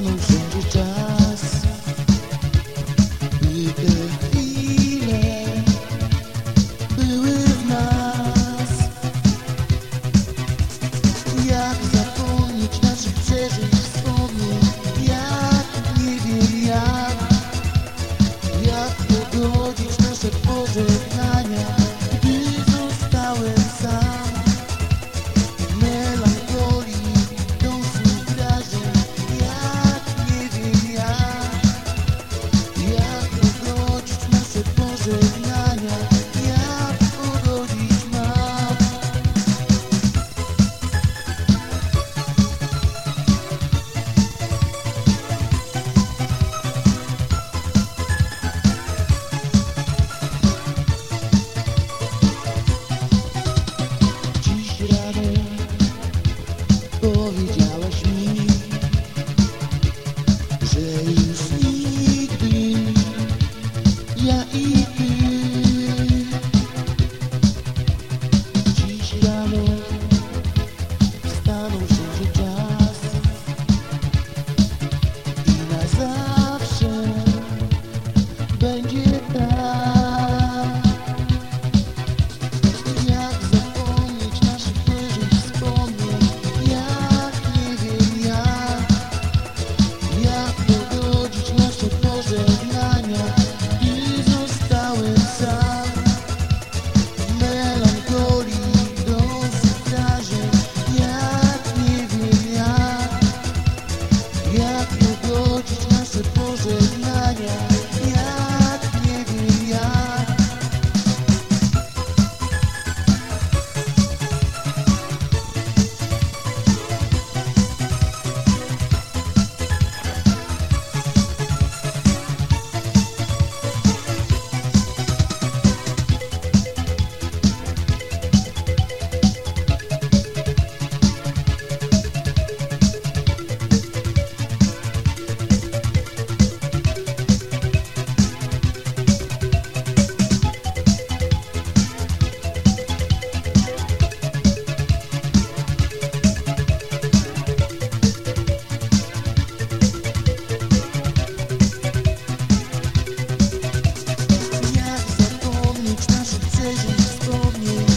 no sou de jazz. E, acreditar. you.